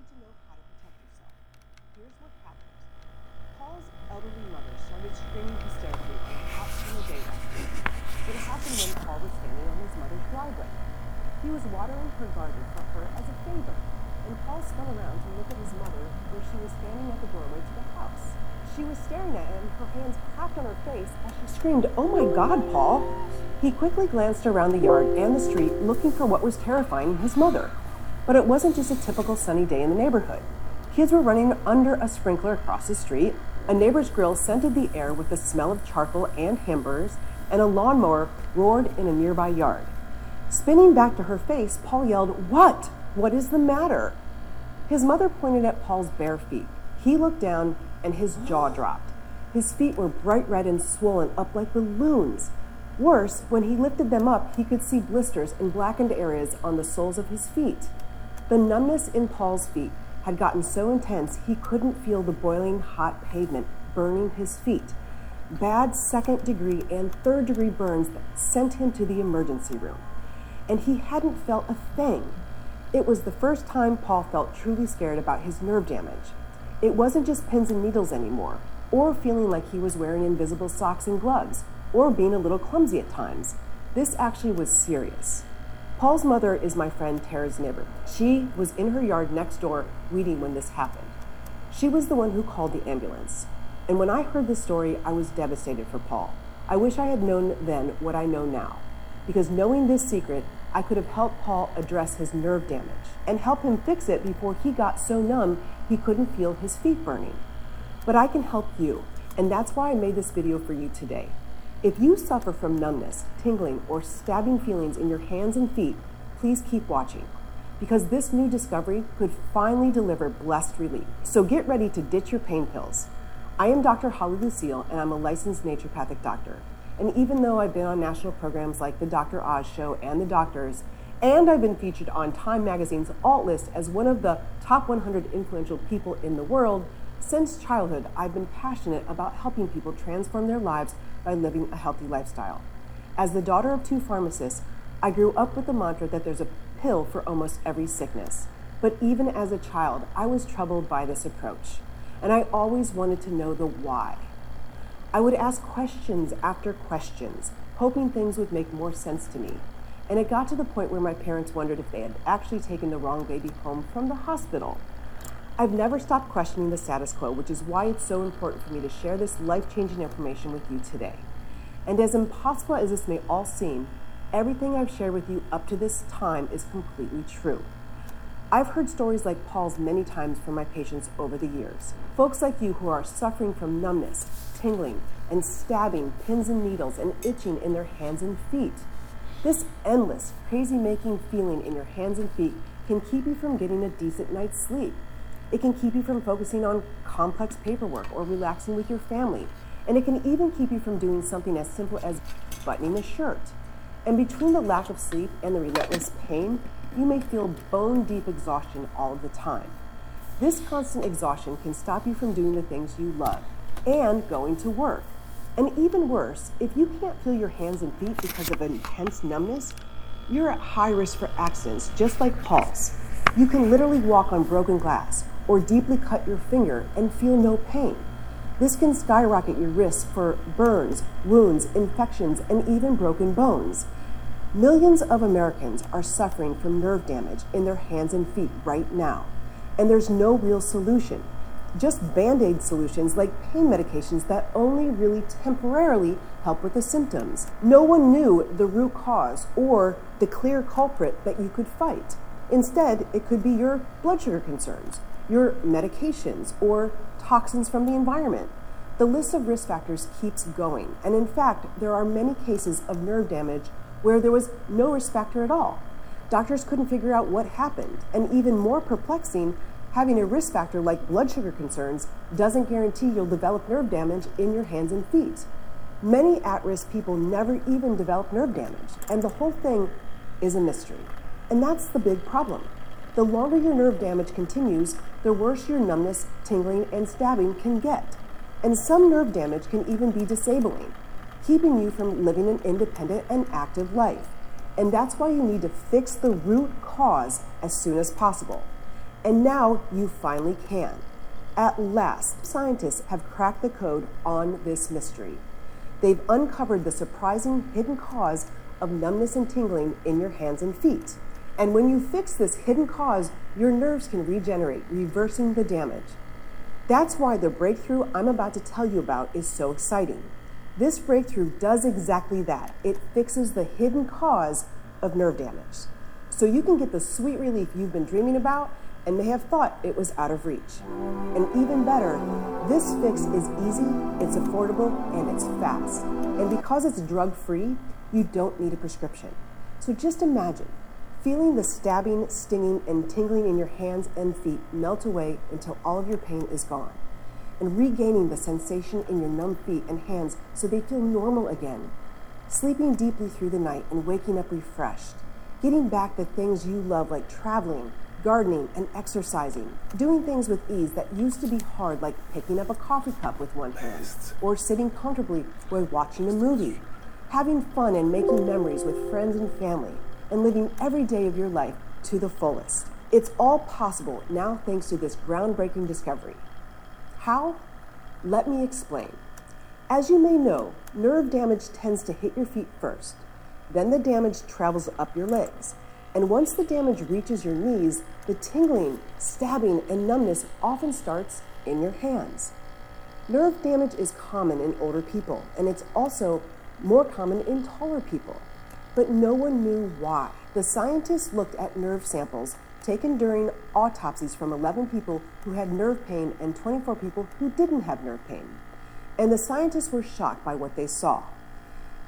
need to know how to protect yourself. Here's what happened. Paul's elderly mother started screaming hysterically on a hot summer day last week. It happened when Paul was standing on his mother's driveway. He was watering her garden for her as a favor, and Paul spun around to look at his mother where she was standing at the doorway to the house. She was staring at him, her hands clapped on her face as she screamed, Oh my God, Paul! He quickly glanced around the yard and the street looking for what was terrifying his mother. But it wasn't just a typical sunny day in the neighborhood. Kids were running under a sprinkler across the street, a neighbor's grill scented the air with the smell of charcoal and hamburgers, and a lawnmower roared in a nearby yard. Spinning back to her face, Paul yelled, What? What is the matter? His mother pointed at Paul's bare feet. He looked down and his jaw dropped. His feet were bright red and swollen up like balloons. Worse, when he lifted them up, he could see blisters and blackened areas on the soles of his feet. The numbness in Paul's feet had gotten so intense he couldn't feel the boiling hot pavement burning his feet. Bad second degree and third degree burns sent him to the emergency room. And he hadn't felt a thing. It was the first time Paul felt truly scared about his nerve damage. It wasn't just pins and needles anymore, or feeling like he was wearing invisible socks and gloves, or being a little clumsy at times. This actually was serious. Paul's mother is my friend Tara's neighbor. She was in her yard next door weeding when this happened. She was the one who called the ambulance. And when I heard this story, I was devastated for Paul. I wish I had known then what I know now. Because knowing this secret, I could have helped Paul address his nerve damage and help him fix it before he got so numb he couldn't feel his feet burning. But I can help you, and that's why I made this video for you today. If you suffer from numbness, tingling, or stabbing feelings in your hands and feet, please keep watching because this new discovery could finally deliver blessed relief. So get ready to ditch your pain pills. I am Dr. Holly Lucille, and I'm a licensed naturopathic doctor. And even though I've been on national programs like The Dr. Oz Show and The Doctors, and I've been featured on Time Magazine's Alt List as one of the top 100 influential people in the world, since childhood, I've been passionate about helping people transform their lives by living a healthy lifestyle. As the daughter of two pharmacists, I grew up with the mantra that there's a pill for almost every sickness. But even as a child, I was troubled by this approach, and I always wanted to know the why. I would ask questions after questions, hoping things would make more sense to me. And it got to the point where my parents wondered if they had actually taken the wrong baby home from the hospital. I've never stopped questioning the status quo, which is why it's so important for me to share this life changing information with you today. And as impossible as this may all seem, everything I've shared with you up to this time is completely true. I've heard stories like Paul's many times from my patients over the years. Folks like you who are suffering from numbness, tingling, and stabbing pins and needles and itching in their hands and feet. This endless, crazy making feeling in your hands and feet can keep you from getting a decent night's sleep. It can keep you from focusing on complex paperwork or relaxing with your family. And it can even keep you from doing something as simple as buttoning a shirt. And between the lack of sleep and the relentless pain, you may feel bone deep exhaustion all the time. This constant exhaustion can stop you from doing the things you love and going to work. And even worse, if you can't feel your hands and feet because of intense numbness, you're at high risk for accidents, just like Paul's. You can literally walk on broken glass or deeply cut your finger and feel no pain. This can skyrocket your risk for burns, wounds, infections, and even broken bones. Millions of Americans are suffering from nerve damage in their hands and feet right now, and there's no real solution. Just band aid solutions like pain medications that only really temporarily help with the symptoms. No one knew the root cause or the clear culprit that you could fight. Instead, it could be your blood sugar concerns your medications, or toxins from the environment. The list of risk factors keeps going, and in fact, there are many cases of nerve damage where there was no risk factor at all. Doctors couldn't figure out what happened, and even more perplexing, having a risk factor like blood sugar concerns doesn't guarantee you'll develop nerve damage in your hands and feet. Many at risk people never even develop nerve damage, and the whole thing is a mystery. And that's the big problem. The longer your nerve damage continues, the worse your numbness, tingling, and stabbing can get. And some nerve damage can even be disabling, keeping you from living an independent and active life. And that's why you need to fix the root cause as soon as possible. And now you finally can. At last, scientists have cracked the code on this mystery. They've uncovered the surprising hidden cause of numbness and tingling in your hands and feet. And when you fix this hidden cause, your nerves can regenerate, reversing the damage. That's why the breakthrough I'm about to tell you about is so exciting. This breakthrough does exactly that. It fixes the hidden cause of nerve damage. So you can get the sweet relief you've been dreaming about and may have thought it was out of reach. And even better, this fix is easy, it's affordable, and it's fast. And because it's drug free, you don't need a prescription. So just imagine feeling the stabbing, stinging, and tingling in your hands and feet melt away until all of your pain is gone. And regaining the sensation in your numb feet and hands so they feel normal again. Sleeping deeply through the night and waking up refreshed. Getting back the things you love, like traveling, gardening, and exercising, doing things with ease that used to be hard, like picking up a coffee cup with one hand, or sitting comfortably while watching a movie, having fun and making memories with friends and family, and living every day of your life to the fullest. It's all possible now thanks to this groundbreaking discovery. How? Let me explain. As you may know, nerve damage tends to hit your feet first. Then the damage travels up your legs and once the damage reaches your knees, the tingling, stabbing, and numbness often starts in your hands. Nerve damage is common in older people, and it's also more common in taller people. But no one knew why. The scientists looked at nerve samples taken during autopsies from 11 people who had nerve pain and 24 people who didn't have nerve pain. And the scientists were shocked by what they saw.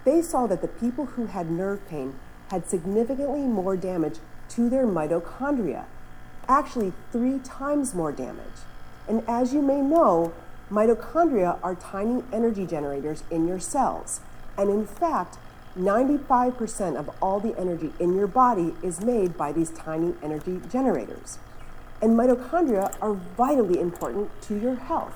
They saw that the people who had nerve pain had significantly more damage to their mitochondria, actually three times more damage. And as you may know, mitochondria are tiny energy generators in your cells. And in fact, 95% of all the energy in your body is made by these tiny energy generators. And mitochondria are vitally important to your health.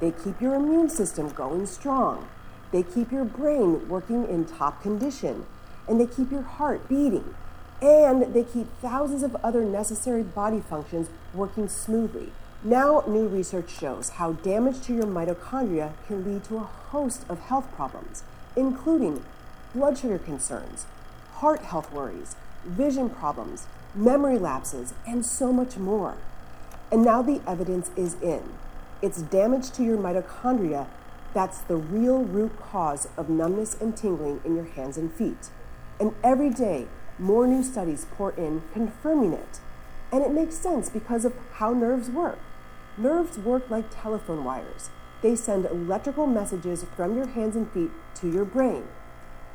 They keep your immune system going strong. They keep your brain working in top condition and they keep your heart beating, and they keep thousands of other necessary body functions working smoothly. Now, new research shows how damage to your mitochondria can lead to a host of health problems, including blood sugar concerns, heart health worries, vision problems, memory lapses, and so much more. And now the evidence is in. It's damage to your mitochondria that's the real root cause of numbness and tingling in your hands and feet. And every day, more new studies pour in confirming it. And it makes sense because of how nerves work. Nerves work like telephone wires. They send electrical messages from your hands and feet to your brain.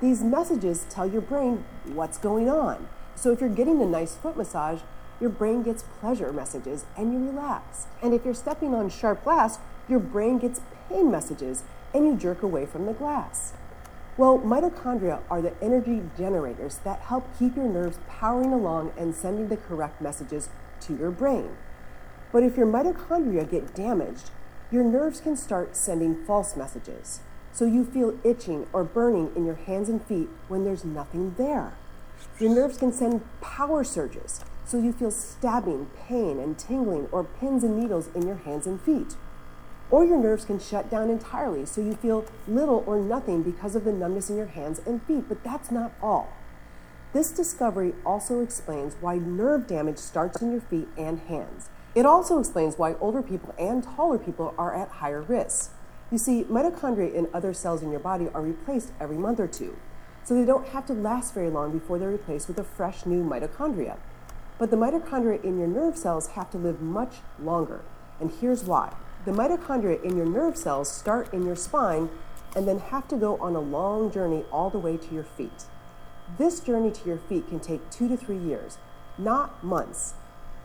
These messages tell your brain what's going on. So if you're getting a nice foot massage, your brain gets pleasure messages and you relax. And if you're stepping on sharp glass, your brain gets pain messages and you jerk away from the glass. Well, mitochondria are the energy generators that help keep your nerves powering along and sending the correct messages to your brain. But if your mitochondria get damaged, your nerves can start sending false messages. So you feel itching or burning in your hands and feet when there's nothing there. Your nerves can send power surges, so you feel stabbing, pain, and tingling or pins and needles in your hands and feet. Or your nerves can shut down entirely, so you feel little or nothing because of the numbness in your hands and feet, but that's not all. This discovery also explains why nerve damage starts in your feet and hands. It also explains why older people and taller people are at higher risk. You see, mitochondria in other cells in your body are replaced every month or two, so they don't have to last very long before they're replaced with a fresh new mitochondria. But the mitochondria in your nerve cells have to live much longer, and here's why. The mitochondria in your nerve cells start in your spine and then have to go on a long journey all the way to your feet. This journey to your feet can take two to three years, not months,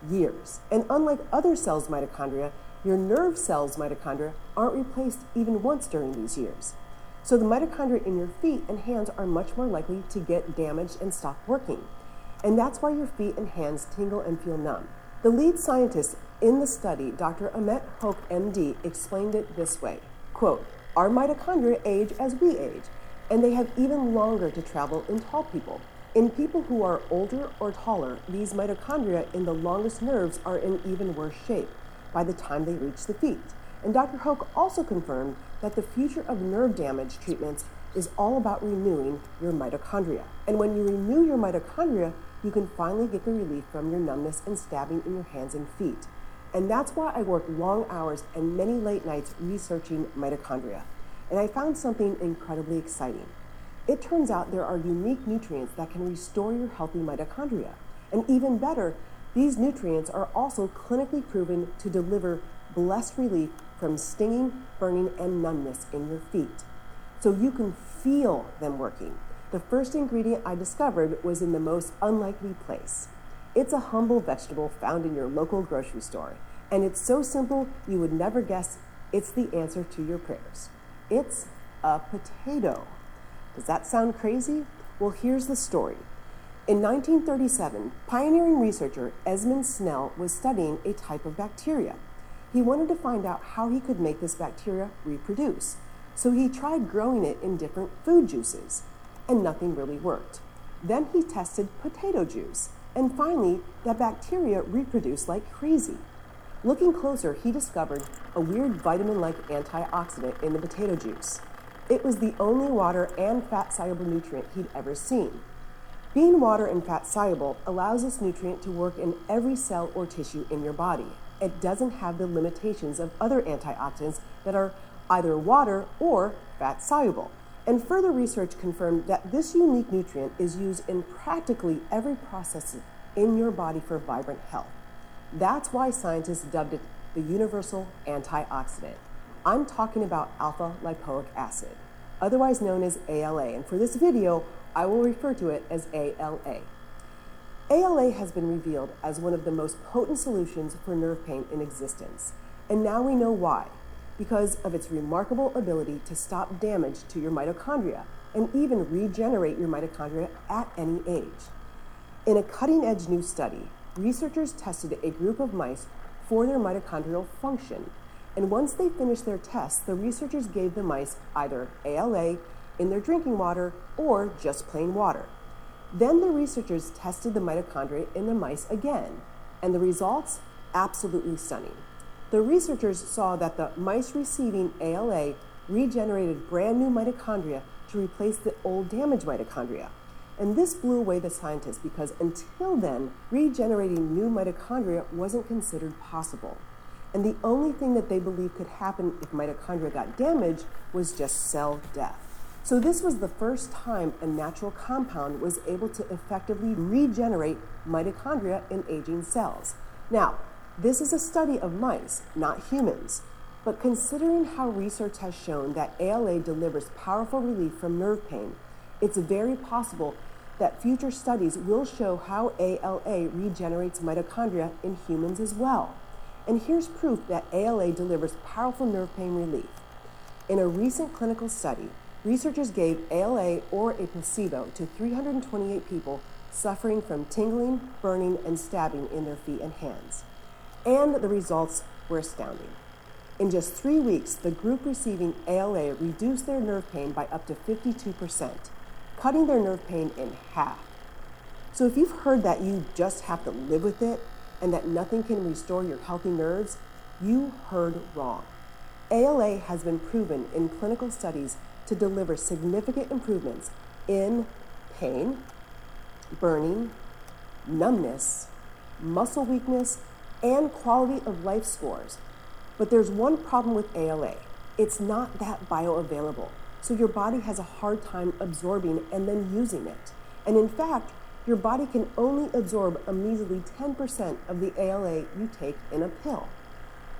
years. And unlike other cells' mitochondria, your nerve cells' mitochondria aren't replaced even once during these years. So the mitochondria in your feet and hands are much more likely to get damaged and stop working. And that's why your feet and hands tingle and feel numb. The lead scientist in the study, Dr. Ahmet Hoke, MD, explained it this way, quote, our mitochondria age as we age, and they have even longer to travel in tall people. In people who are older or taller, these mitochondria in the longest nerves are in even worse shape by the time they reach the feet. And Dr. Hoke also confirmed that the future of nerve damage treatments is all about renewing your mitochondria. And when you renew your mitochondria, you can finally get the relief from your numbness and stabbing in your hands and feet. And that's why I worked long hours and many late nights researching mitochondria. And I found something incredibly exciting. It turns out there are unique nutrients that can restore your healthy mitochondria. And even better, these nutrients are also clinically proven to deliver blessed relief from stinging, burning, and numbness in your feet. So you can feel them working. The first ingredient I discovered was in the most unlikely place. It's a humble vegetable found in your local grocery store, and it's so simple you would never guess it's the answer to your prayers. It's a potato. Does that sound crazy? Well, here's the story. In 1937, pioneering researcher Esmond Snell was studying a type of bacteria. He wanted to find out how he could make this bacteria reproduce. So he tried growing it in different food juices, and nothing really worked. Then he tested potato juice, and finally, that bacteria reproduced like crazy. Looking closer, he discovered a weird vitamin like antioxidant in the potato juice. It was the only water and fat soluble nutrient he'd ever seen. Being water and fat soluble allows this nutrient to work in every cell or tissue in your body. It doesn't have the limitations of other antioxidants that are either water or fat soluble. And further research confirmed that this unique nutrient is used in practically every process in your body for vibrant health. That's why scientists dubbed it the universal antioxidant. I'm talking about alpha lipoic acid, otherwise known as ALA, and for this video, I will refer to it as ALA. ALA has been revealed as one of the most potent solutions for nerve pain in existence, and now we know why, because of its remarkable ability to stop damage to your mitochondria and even regenerate your mitochondria at any age. In a cutting edge new study, researchers tested a group of mice for their mitochondrial function and once they finished their tests, the researchers gave the mice either ALA in their drinking water or just plain water. Then the researchers tested the mitochondria in the mice again, and the results absolutely stunning. The researchers saw that the mice receiving ALA regenerated brand new mitochondria to replace the old damaged mitochondria. And this blew away the scientists because until then, regenerating new mitochondria wasn't considered possible. And the only thing that they believed could happen if mitochondria got damaged was just cell death. So, this was the first time a natural compound was able to effectively regenerate mitochondria in aging cells. Now, this is a study of mice, not humans. But considering how research has shown that ALA delivers powerful relief from nerve pain, it's very possible that future studies will show how ALA regenerates mitochondria in humans as well. And here's proof that ALA delivers powerful nerve pain relief. In a recent clinical study, researchers gave ALA or a placebo to 328 people suffering from tingling, burning, and stabbing in their feet and hands. And the results were astounding. In just three weeks, the group receiving ALA reduced their nerve pain by up to 52%, cutting their nerve pain in half. So if you've heard that you just have to live with it, and that nothing can restore your healthy nerves, you heard wrong. ALA has been proven in clinical studies to deliver significant improvements in pain, burning, numbness, muscle weakness, and quality of life scores. But there's one problem with ALA it's not that bioavailable. So your body has a hard time absorbing and then using it. And in fact, your body can only absorb a measly 10% of the ALA you take in a pill.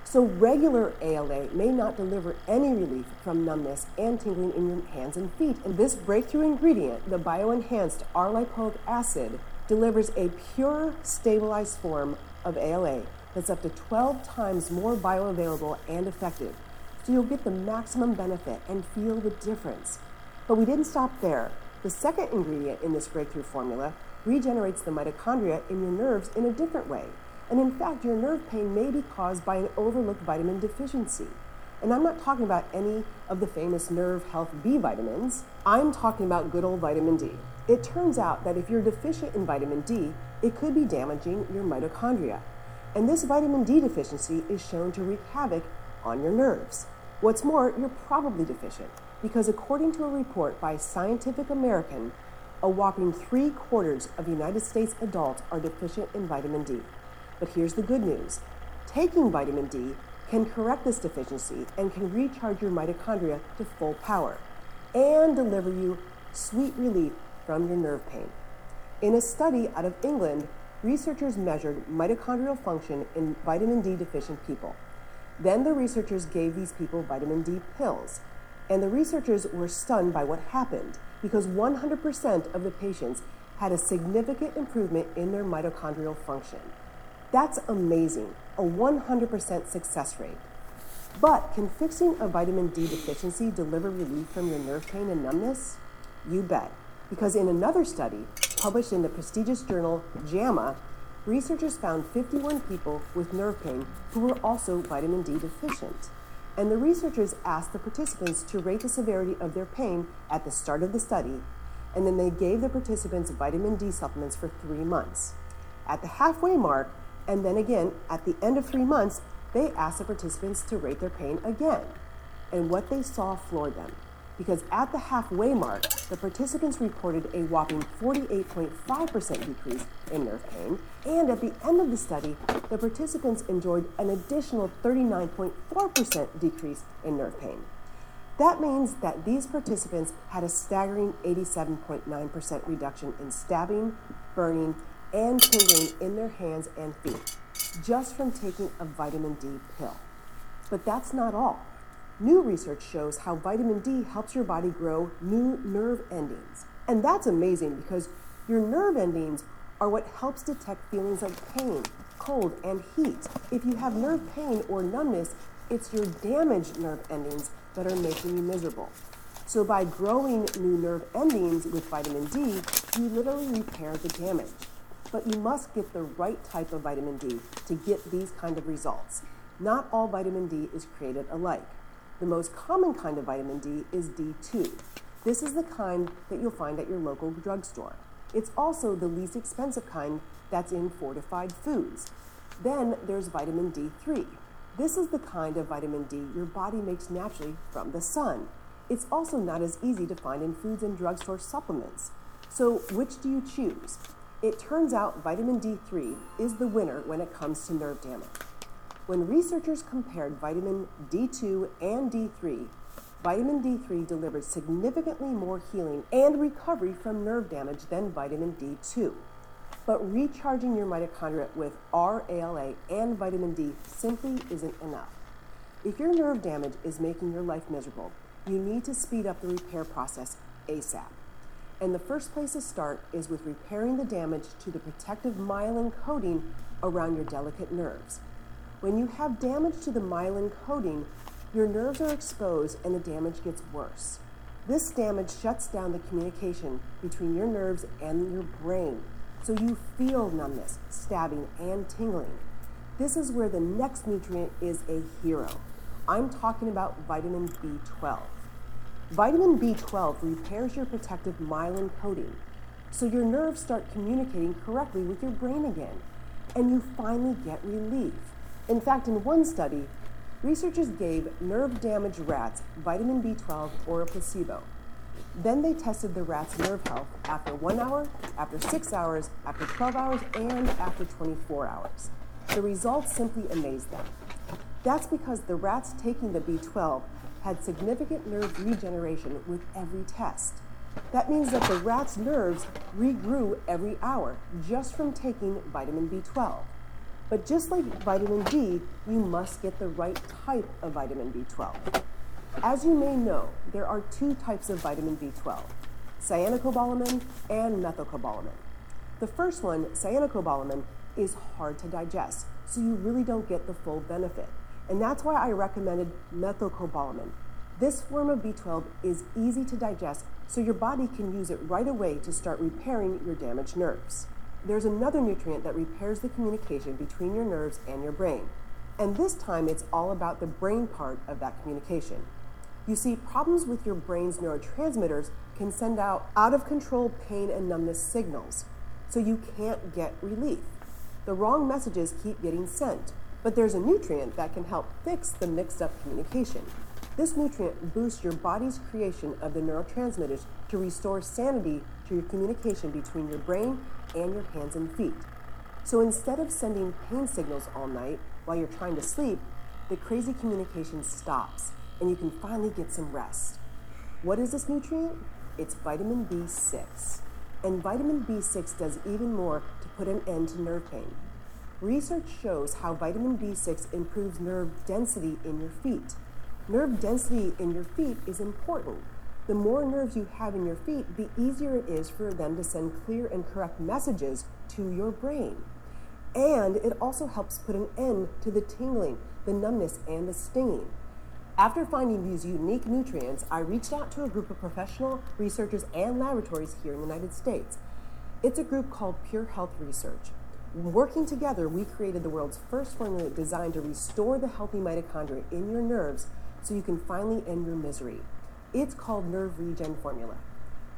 So, regular ALA may not deliver any relief from numbness and tingling in your hands and feet. And this breakthrough ingredient, the bioenhanced R lipoic acid, delivers a pure, stabilized form of ALA that's up to 12 times more bioavailable and effective. So, you'll get the maximum benefit and feel the difference. But we didn't stop there. The second ingredient in this breakthrough formula regenerates the mitochondria in your nerves in a different way. And in fact, your nerve pain may be caused by an overlooked vitamin deficiency. And I'm not talking about any of the famous nerve health B vitamins. I'm talking about good old vitamin D. It turns out that if you're deficient in vitamin D, it could be damaging your mitochondria. And this vitamin D deficiency is shown to wreak havoc on your nerves. What's more, you're probably deficient because according to a report by Scientific American, a whopping three quarters of United States adults are deficient in vitamin D. But here's the good news taking vitamin D can correct this deficiency and can recharge your mitochondria to full power and deliver you sweet relief from your nerve pain. In a study out of England, researchers measured mitochondrial function in vitamin D deficient people. Then the researchers gave these people vitamin D pills, and the researchers were stunned by what happened because 100% of the patients had a significant improvement in their mitochondrial function. That's amazing, a 100% success rate. But can fixing a vitamin D deficiency deliver relief from your nerve pain and numbness? You bet. Because in another study, published in the prestigious journal JAMA, researchers found 51 people with nerve pain who were also vitamin D deficient. And the researchers asked the participants to rate the severity of their pain at the start of the study, and then they gave the participants vitamin D supplements for three months. At the halfway mark, and then again at the end of three months, they asked the participants to rate their pain again. And what they saw floored them because at the halfway mark, the participants reported a whopping 48.5% decrease in nerve pain, and at the end of the study, the participants enjoyed an additional 39.4% decrease in nerve pain. That means that these participants had a staggering 87.9% reduction in stabbing, burning, and tingling in their hands and feet just from taking a vitamin D pill. But that's not all. New research shows how vitamin D helps your body grow new nerve endings. And that's amazing because your nerve endings are what helps detect feelings like pain, cold, and heat. If you have nerve pain or numbness, it's your damaged nerve endings that are making you miserable. So by growing new nerve endings with vitamin D, you literally repair the damage. But you must get the right type of vitamin D to get these kind of results. Not all vitamin D is created alike. The most common kind of vitamin D is D2. This is the kind that you'll find at your local drugstore. It's also the least expensive kind that's in fortified foods. Then there's vitamin D3. This is the kind of vitamin D your body makes naturally from the sun. It's also not as easy to find in foods and drugstore supplements. So, which do you choose? It turns out vitamin D3 is the winner when it comes to nerve damage. When researchers compared vitamin D2 and D3, vitamin D3 delivered significantly more healing and recovery from nerve damage than vitamin D2. But recharging your mitochondria with RALA and vitamin D simply isn't enough. If your nerve damage is making your life miserable, you need to speed up the repair process ASAP. And the first place to start is with repairing the damage to the protective myelin coating around your delicate nerves. When you have damage to the myelin coating, your nerves are exposed and the damage gets worse. This damage shuts down the communication between your nerves and your brain, so you feel numbness, stabbing, and tingling. This is where the next nutrient is a hero. I'm talking about vitamin B12. Vitamin B12 repairs your protective myelin coating, so your nerves start communicating correctly with your brain again, and you finally get relief. In fact, in one study, researchers gave nerve damaged rats vitamin B12 or a placebo. Then they tested the rats' nerve health after one hour, after six hours, after 12 hours, and after 24 hours. The results simply amazed them. That's because the rats taking the B12 had significant nerve regeneration with every test. That means that the rat's nerves regrew every hour just from taking vitamin B12. But just like vitamin D, you must get the right type of vitamin B12. As you may know, there are two types of vitamin B12 cyanocobalamin and methylcobalamin. The first one, cyanocobalamin, is hard to digest, so you really don't get the full benefit. And that's why I recommended methylcobalamin. This form of B12 is easy to digest, so your body can use it right away to start repairing your damaged nerves there's another nutrient that repairs the communication between your nerves and your brain And this time it's all about the brain part of that communication. You see, problems with your brain's neurotransmitters can send out out of control pain and numbness signals, so you can't get relief. The wrong messages keep getting sent, but there's a nutrient that can help fix the mixed up communication. This nutrient boosts your body's creation of the neurotransmitters to restore sanity to your communication between your brain and your hands and feet. So instead of sending pain signals all night while you're trying to sleep, the crazy communication stops and you can finally get some rest. What is this nutrient? It's vitamin B6. And vitamin B6 does even more to put an end to nerve pain. Research shows how vitamin B6 improves nerve density in your feet. Nerve density in your feet is important. The more nerves you have in your feet, the easier it is for them to send clear and correct messages to your brain. And it also helps put an end to the tingling, the numbness, and the stinging. After finding these unique nutrients, I reached out to a group of professional researchers and laboratories here in the United States. It's a group called Pure Health Research. Working together, we created the world's first formula designed to restore the healthy mitochondria in your nerves so you can finally end your misery. It's called Nerve Regen Formula.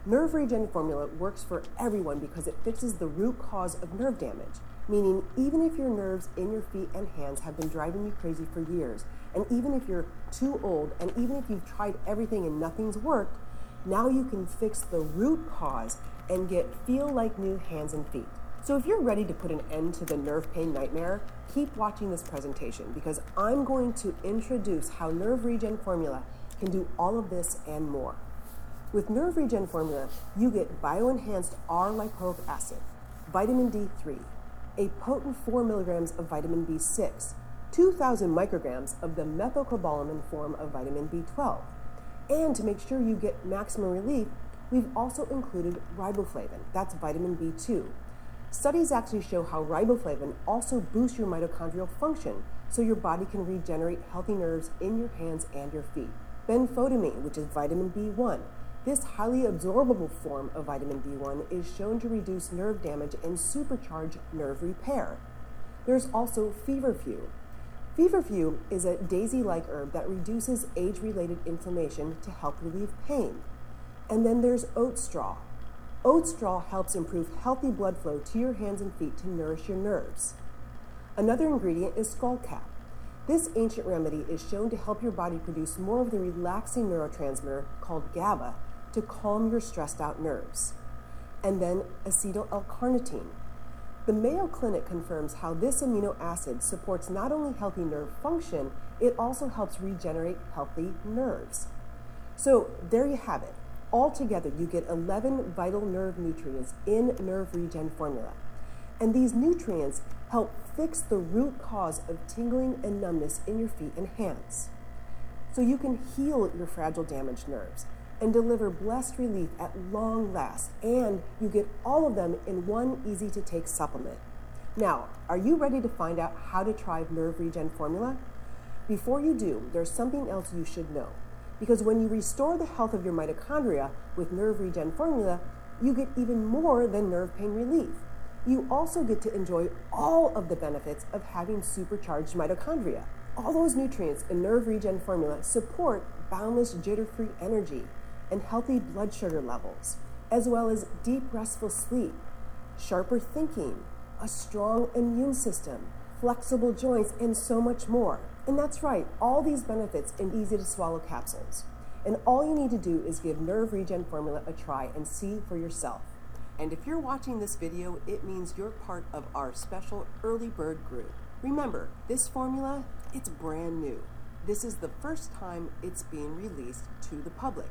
Nerve Regen Formula works for everyone because it fixes the root cause of nerve damage, meaning even if your nerves in your feet and hands have been driving you crazy for years, and even if you're too old, and even if you've tried everything and nothing's worked, now you can fix the root cause and get feel like new hands and feet. So if you're ready to put an end to the nerve pain nightmare, keep watching this presentation because I'm going to introduce how Nerve Regen Formula can do all of this and more. With Nerve Regen Formula, you get bioenhanced R-lipoic acid, vitamin D3, a potent 4 milligrams of vitamin B6, 2,000 micrograms of the methylcobalamin form of vitamin B12. And to make sure you get maximum relief, we've also included riboflavin, that's vitamin B2. Studies actually show how riboflavin also boosts your mitochondrial function so your body can regenerate healthy nerves in your hands and your feet. Benfotiamine, which is vitamin B1. This highly absorbable form of vitamin B1 is shown to reduce nerve damage and supercharge nerve repair. There's also feverfew, Feverfew is a daisy like herb that reduces age related inflammation to help relieve pain. And then there's oat straw. Oat straw helps improve healthy blood flow to your hands and feet to nourish your nerves. Another ingredient is skullcap. This ancient remedy is shown to help your body produce more of the relaxing neurotransmitter called GABA to calm your stressed out nerves. And then acetyl L-carnitine. The Mayo Clinic confirms how this amino acid supports not only healthy nerve function, it also helps regenerate healthy nerves. So there you have it. Altogether, you get 11 vital nerve nutrients in Nerve Regen formula. And these nutrients help fix the root cause of tingling and numbness in your feet and hands. So you can heal your fragile, damaged nerves and deliver blessed relief at long last. And you get all of them in one easy to take supplement. Now, are you ready to find out how to try Nerve Regen formula? Before you do, there's something else you should know. Because when you restore the health of your mitochondria with Nerve Regen formula, you get even more than nerve pain relief. You also get to enjoy all of the benefits of having supercharged mitochondria. All those nutrients in Nerve Regen formula support boundless jitter free energy and healthy blood sugar levels, as well as deep restful sleep, sharper thinking, a strong immune system, flexible joints, and so much more. And that's right, all these benefits in easy to swallow capsules. And all you need to do is give Nerve Regen Formula a try and see for yourself. And if you're watching this video, it means you're part of our special early bird group. Remember, this formula, it's brand new. This is the first time it's being released to the public.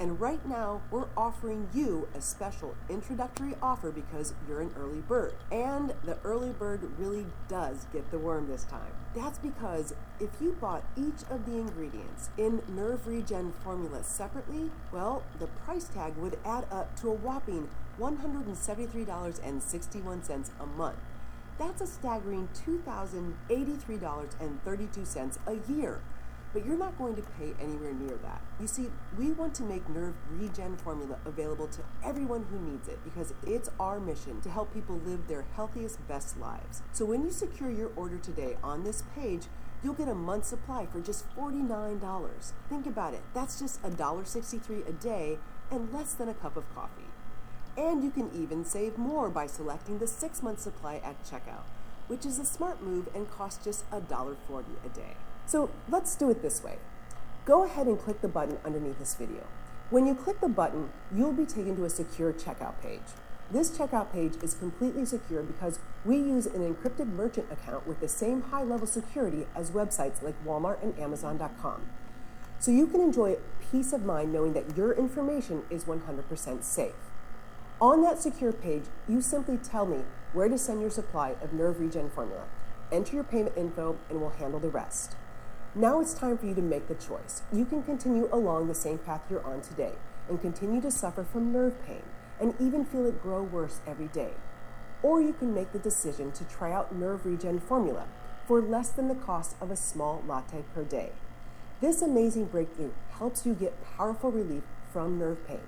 And right now, we're offering you a special introductory offer because you're an early bird. And the early bird really does get the worm this time. That's because if you bought each of the ingredients in Nerve Regen formula separately, well, the price tag would add up to a whopping $173.61 a month. That's a staggering $2,083.32 a year but you're not going to pay anywhere near that. You see, we want to make Nerve Regen formula available to everyone who needs it because it's our mission to help people live their healthiest, best lives. So when you secure your order today on this page, you'll get a month's supply for just $49. Think about it. That's just $1.63 a day and less than a cup of coffee. And you can even save more by selecting the six month supply at checkout, which is a smart move and costs just $1.40 a day. So let's do it this way. Go ahead and click the button underneath this video. When you click the button, you'll be taken to a secure checkout page. This checkout page is completely secure because we use an encrypted merchant account with the same high level security as websites like Walmart and Amazon.com. So you can enjoy peace of mind knowing that your information is 100% safe. On that secure page, you simply tell me where to send your supply of Nerve Regen formula. Enter your payment info and we'll handle the rest. Now it's time for you to make the choice. You can continue along the same path you're on today and continue to suffer from nerve pain and even feel it grow worse every day. Or you can make the decision to try out Nerve Regen formula for less than the cost of a small latte per day. This amazing breakthrough helps you get powerful relief from nerve pain.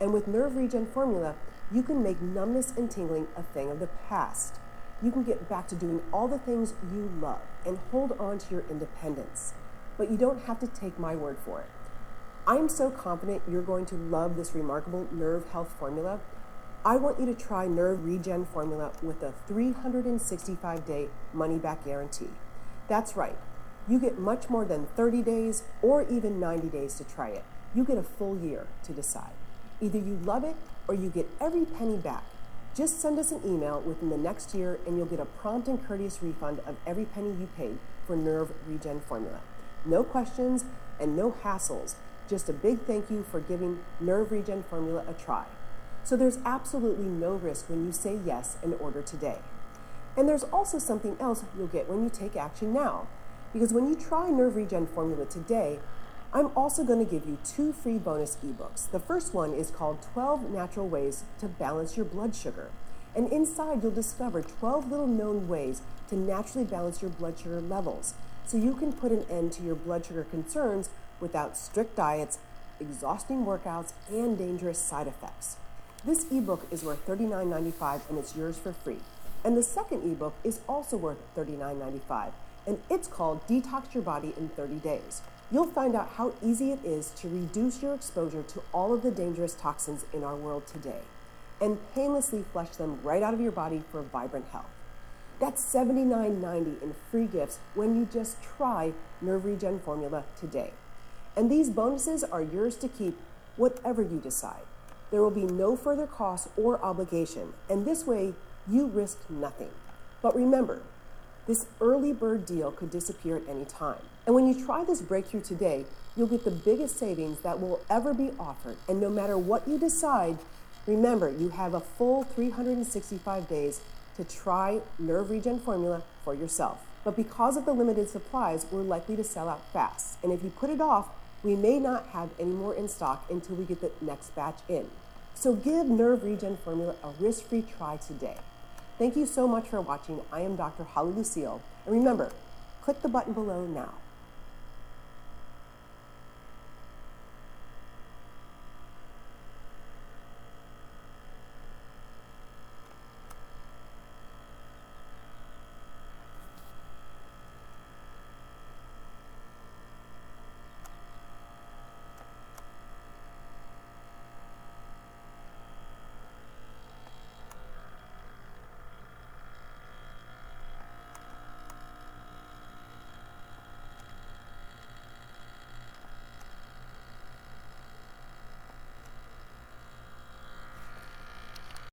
And with Nerve Regen formula, you can make numbness and tingling a thing of the past. You can get back to doing all the things you love and hold on to your independence. But you don't have to take my word for it. I'm so confident you're going to love this remarkable nerve health formula. I want you to try Nerve Regen formula with a 365 day money back guarantee. That's right, you get much more than 30 days or even 90 days to try it. You get a full year to decide. Either you love it or you get every penny back. Just send us an email within the next year and you'll get a prompt and courteous refund of every penny you paid for Nerve Regen formula. No questions and no hassles. Just a big thank you for giving Nerve Regen formula a try. So there's absolutely no risk when you say yes and order today. And there's also something else you'll get when you take action now. Because when you try Nerve Regen formula today, I'm also going to give you two free bonus ebooks. The first one is called 12 Natural Ways to Balance Your Blood Sugar. And inside, you'll discover 12 little known ways to naturally balance your blood sugar levels so you can put an end to your blood sugar concerns without strict diets, exhausting workouts, and dangerous side effects. This ebook is worth $39.95 and it's yours for free. And the second ebook is also worth $39.95 and it's called Detox Your Body in 30 Days. You'll find out how easy it is to reduce your exposure to all of the dangerous toxins in our world today and painlessly flush them right out of your body for vibrant health. That's $79.90 in free gifts when you just try Nerve Regen formula today. And these bonuses are yours to keep whatever you decide. There will be no further cost or obligation, and this way you risk nothing. But remember, this early bird deal could disappear at any time. And when you try this breakthrough today, you'll get the biggest savings that will ever be offered. And no matter what you decide, remember you have a full 365 days to try Nerve Regen formula for yourself. But because of the limited supplies, we're likely to sell out fast. And if you put it off, we may not have any more in stock until we get the next batch in. So give Nerve Regen formula a risk free try today. Thank you so much for watching. I am Dr. Holly Lucille. And remember, click the button below now.